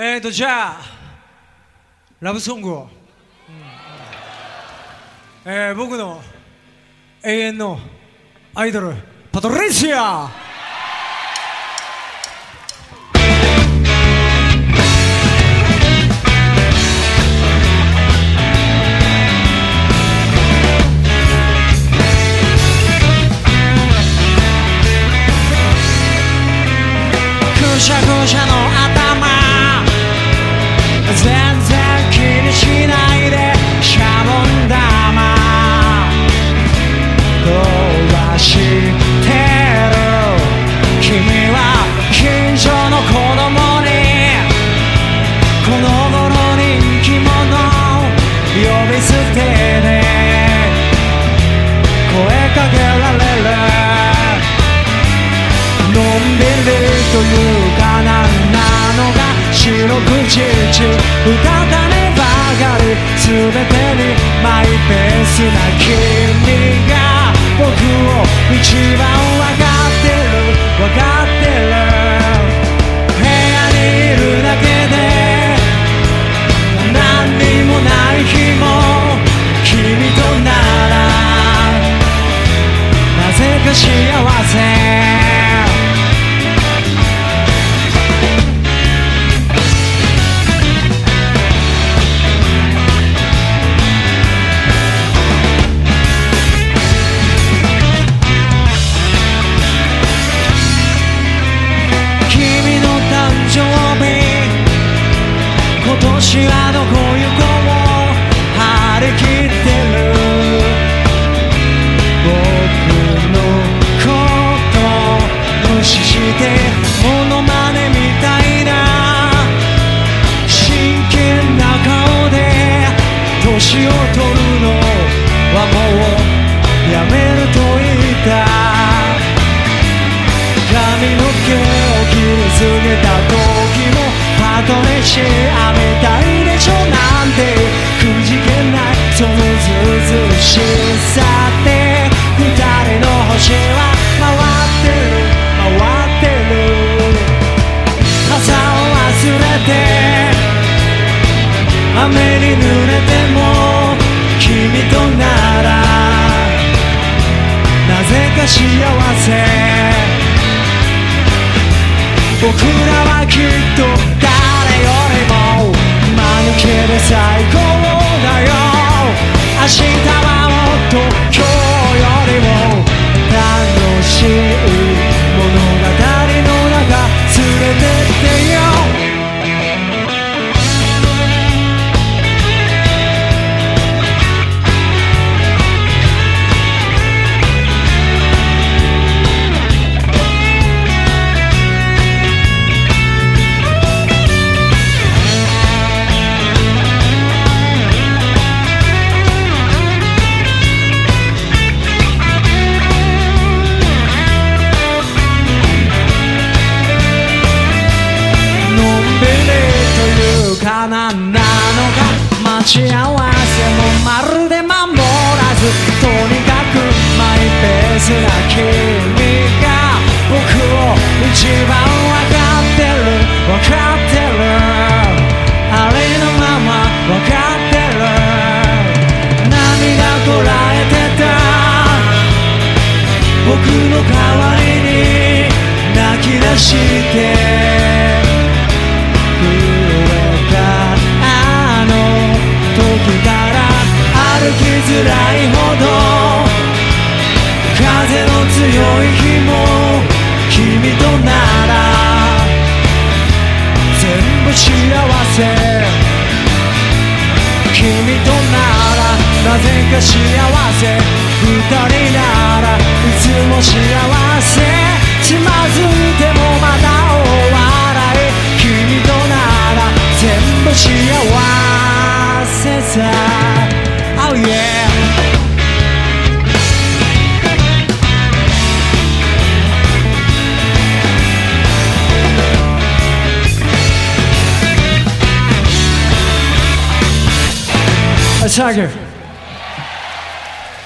えーとじゃあラブソングを、えー僕の永遠のアイドルパトリシア。くしゃくしゃの口うたたねばかり全てにマイペースな君が僕を一番わかるきっと誰よりも間抜けで最高だよ。明日はもっと今日なのか待ち合わせもまるで守らずとにかくマイペースな君が僕を一番わかってるわかってるありのままわかってる涙こらえてた僕の代わりに泣き出してい日も君となら全部幸せ。君とならなぜか幸せ。二人ならいつも幸せ。つまずいてもまだ大笑い。君となら全部幸せさ。Oh yeah サーキュー